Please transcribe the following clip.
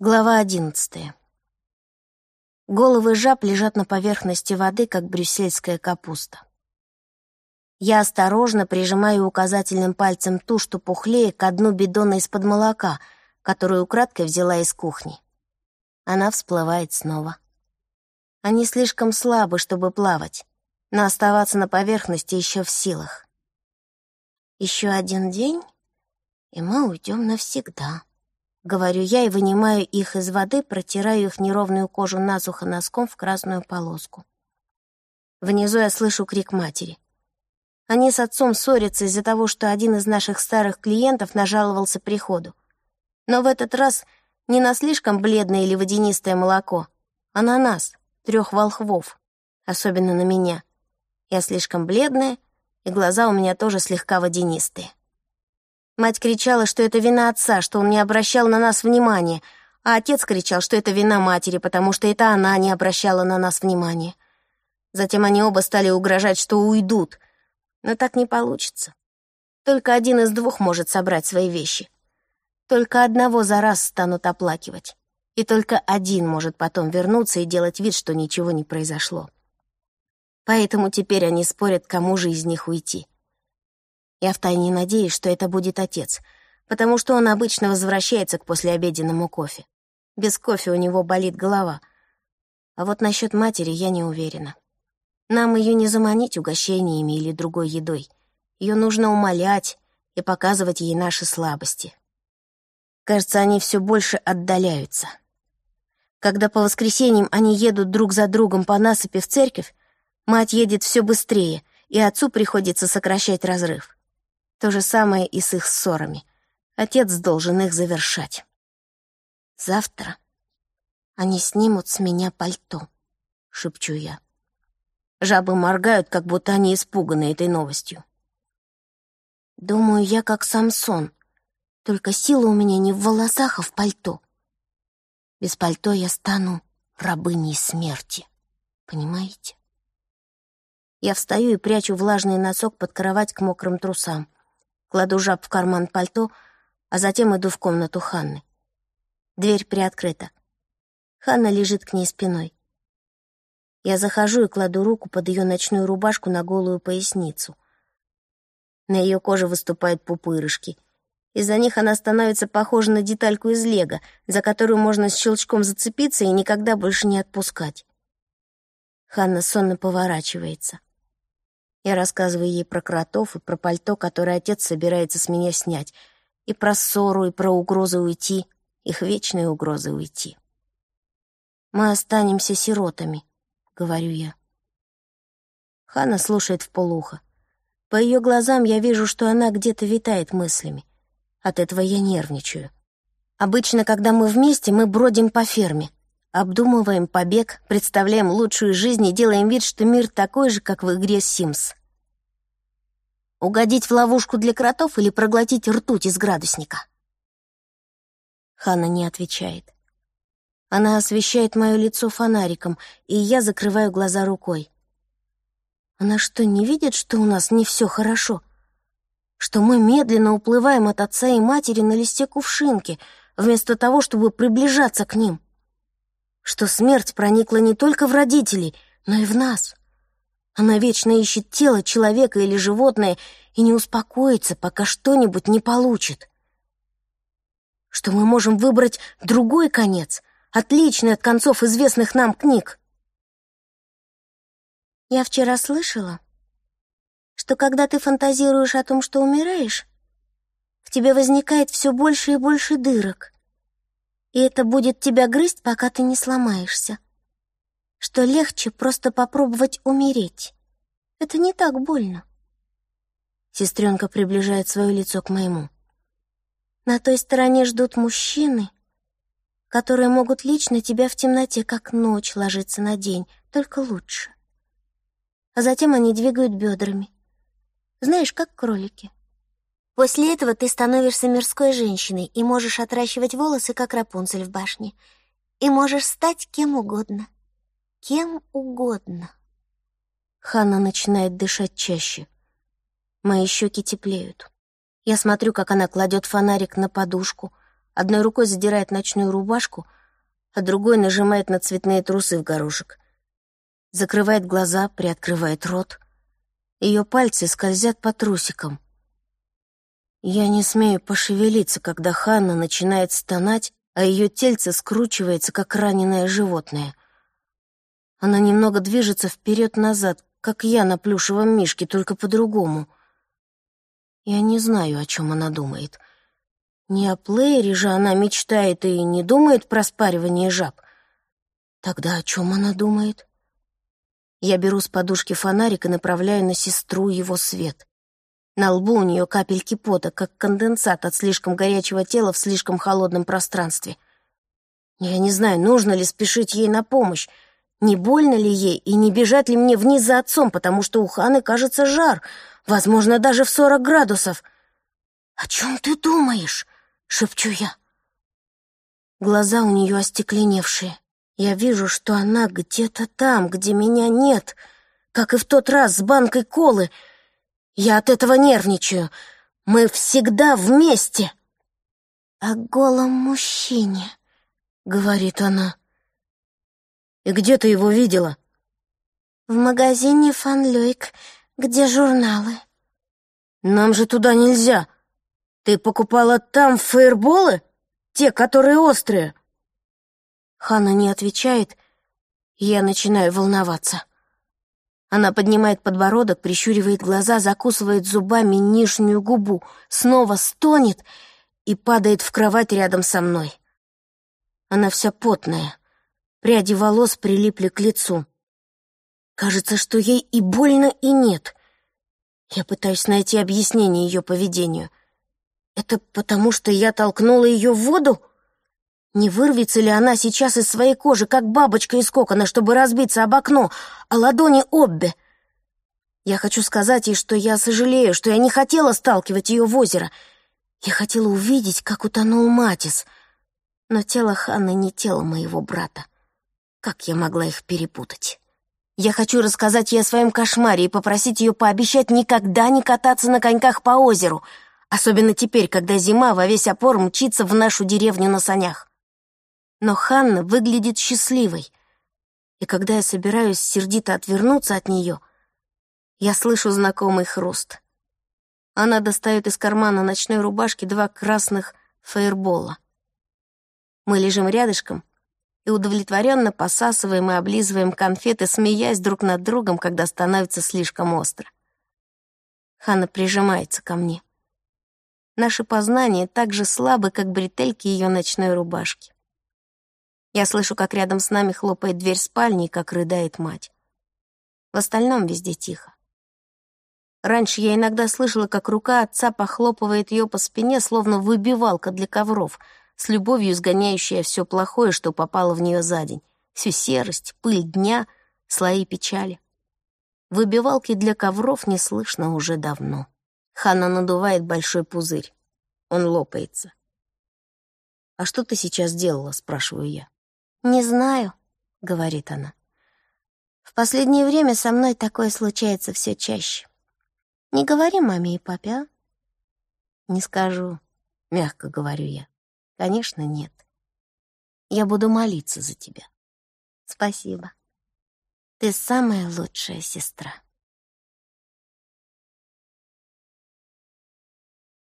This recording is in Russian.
Глава одиннадцатая. Головы жаб лежат на поверхности воды, как брюссельская капуста. Я осторожно прижимаю указательным пальцем ту, что пухлее, к дну бидона из-под молока, которую украдкой взяла из кухни. Она всплывает снова. Они слишком слабы, чтобы плавать, но оставаться на поверхности еще в силах. Еще один день, и мы уйдем навсегда. Говорю я и вынимаю их из воды, протираю их неровную кожу насухо носком в красную полоску. Внизу я слышу крик матери. Они с отцом ссорятся из-за того, что один из наших старых клиентов нажаловался приходу. Но в этот раз не на слишком бледное или водянистое молоко, а на нас, трех волхвов, особенно на меня. Я слишком бледная, и глаза у меня тоже слегка водянистые. Мать кричала, что это вина отца, что он не обращал на нас внимания, а отец кричал, что это вина матери, потому что это она не обращала на нас внимания. Затем они оба стали угрожать, что уйдут. Но так не получится. Только один из двух может собрать свои вещи. Только одного за раз станут оплакивать. И только один может потом вернуться и делать вид, что ничего не произошло. Поэтому теперь они спорят, кому же из них уйти. Я втайне надеюсь, что это будет отец, потому что он обычно возвращается к послеобеденному кофе. Без кофе у него болит голова. А вот насчет матери я не уверена. Нам ее не заманить угощениями или другой едой. Ее нужно умолять и показывать ей наши слабости. Кажется, они все больше отдаляются. Когда по воскресеньям они едут друг за другом по насыпи в церковь, мать едет все быстрее, и отцу приходится сокращать разрыв. То же самое и с их ссорами. Отец должен их завершать. Завтра они снимут с меня пальто, шепчу я. Жабы моргают, как будто они испуганы этой новостью. Думаю, я как Самсон, только сила у меня не в волосах, а в пальто. Без пальто я стану рабыней смерти, понимаете? Я встаю и прячу влажный носок под кровать к мокрым трусам кладу жаб в карман пальто, а затем иду в комнату Ханны. Дверь приоткрыта. Ханна лежит к ней спиной. Я захожу и кладу руку под ее ночную рубашку на голую поясницу. На ее коже выступают пупырышки. Из-за них она становится похожа на детальку из лего, за которую можно с щелчком зацепиться и никогда больше не отпускать. Ханна сонно поворачивается. Я рассказываю ей про кротов и про пальто, которое отец собирается с меня снять, и про ссору, и про угрозы уйти, их вечные угрозы уйти. «Мы останемся сиротами», — говорю я. Хана слушает в полухо. По ее глазам я вижу, что она где-то витает мыслями. От этого я нервничаю. Обычно, когда мы вместе, мы бродим по ферме, обдумываем побег, представляем лучшую жизнь и делаем вид, что мир такой же, как в игре Sims. Угодить в ловушку для кротов или проглотить ртуть из градусника? Ханна не отвечает. Она освещает мое лицо фонариком, и я закрываю глаза рукой. Она что, не видит, что у нас не все хорошо? Что мы медленно уплываем от отца и матери на листе кувшинки, вместо того, чтобы приближаться к ним? Что смерть проникла не только в родителей, но и в нас? Она вечно ищет тело человека или животное и не успокоится, пока что-нибудь не получит. Что мы можем выбрать другой конец, отличный от концов известных нам книг. Я вчера слышала, что когда ты фантазируешь о том, что умираешь, в тебе возникает все больше и больше дырок, и это будет тебя грызть, пока ты не сломаешься что легче просто попробовать умереть. Это не так больно. Сестренка приближает свое лицо к моему. На той стороне ждут мужчины, которые могут лично тебя в темноте, как ночь, ложиться на день, только лучше. А затем они двигают бедрами. Знаешь, как кролики. После этого ты становишься мирской женщиной и можешь отращивать волосы, как Рапунцель в башне, и можешь стать кем угодно кем угодно. Ханна начинает дышать чаще. Мои щеки теплеют. Я смотрю, как она кладет фонарик на подушку, Одной рукой задирает ночную рубашку, а другой нажимает на цветные трусы в горошек. Закрывает глаза, приоткрывает рот. Ее пальцы скользят по трусикам. Я не смею пошевелиться, когда Ханна начинает стонать, а ее тельце скручивается, как раненое животное. Она немного движется вперед-назад, как я на плюшевом мишке, только по-другому. Я не знаю, о чем она думает. Не о плеере же она мечтает и не думает про спаривание жаб. Тогда о чем она думает? Я беру с подушки фонарик и направляю на сестру его свет. На лбу у нее капельки пота, как конденсат от слишком горячего тела в слишком холодном пространстве. Я не знаю, нужно ли спешить ей на помощь, не больно ли ей и не бежать ли мне вниз за отцом, потому что у Ханы, кажется, жар, возможно, даже в сорок градусов. «О чем ты думаешь?» — шепчу я. Глаза у нее остекленевшие. Я вижу, что она где-то там, где меня нет, как и в тот раз с банкой колы — я от этого нервничаю. Мы всегда вместе. О голом мужчине, говорит она. И где ты его видела? В магазине Фанлёйк, где журналы. Нам же туда нельзя. Ты покупала там фейерболы? Те, которые острые? Ханна не отвечает, я начинаю волноваться. Она поднимает подбородок, прищуривает глаза, закусывает зубами нижнюю губу, снова стонет и падает в кровать рядом со мной. Она вся потная, пряди волос прилипли к лицу. Кажется, что ей и больно, и нет. Я пытаюсь найти объяснение ее поведению. Это потому, что я толкнула ее в воду? Не вырвется ли она сейчас из своей кожи, как бабочка из кокона, чтобы разбиться об окно, а ладони обе? Я хочу сказать ей, что я сожалею, что я не хотела сталкивать ее в озеро. Я хотела увидеть, как утонул Матис. Но тело Ханны не тело моего брата. Как я могла их перепутать? Я хочу рассказать ей о своем кошмаре и попросить ее пообещать никогда не кататься на коньках по озеру, особенно теперь, когда зима во весь опор мчится в нашу деревню на санях. Но Ханна выглядит счастливой. И когда я собираюсь сердито отвернуться от нее, я слышу знакомый хруст. Она достает из кармана ночной рубашки два красных фаербола. Мы лежим рядышком и удовлетворенно посасываем и облизываем конфеты, смеясь друг над другом, когда становится слишком остро. Ханна прижимается ко мне. Наши познания так же слабы, как бретельки ее ночной рубашки. Я слышу, как рядом с нами хлопает дверь спальни и как рыдает мать. В остальном везде тихо. Раньше я иногда слышала, как рука отца похлопывает ее по спине, словно выбивалка для ковров, с любовью изгоняющая все плохое, что попало в нее за день. Всю серость, пыль дня, слои печали. Выбивалки для ковров не слышно уже давно. Ханна надувает большой пузырь. Он лопается. «А что ты сейчас делала?» — спрашиваю я. «Не знаю», — говорит она. «В последнее время со мной такое случается все чаще. Не говори маме и папе, а?» «Не скажу», — мягко говорю я. «Конечно, нет. Я буду молиться за тебя». «Спасибо. Ты самая лучшая сестра».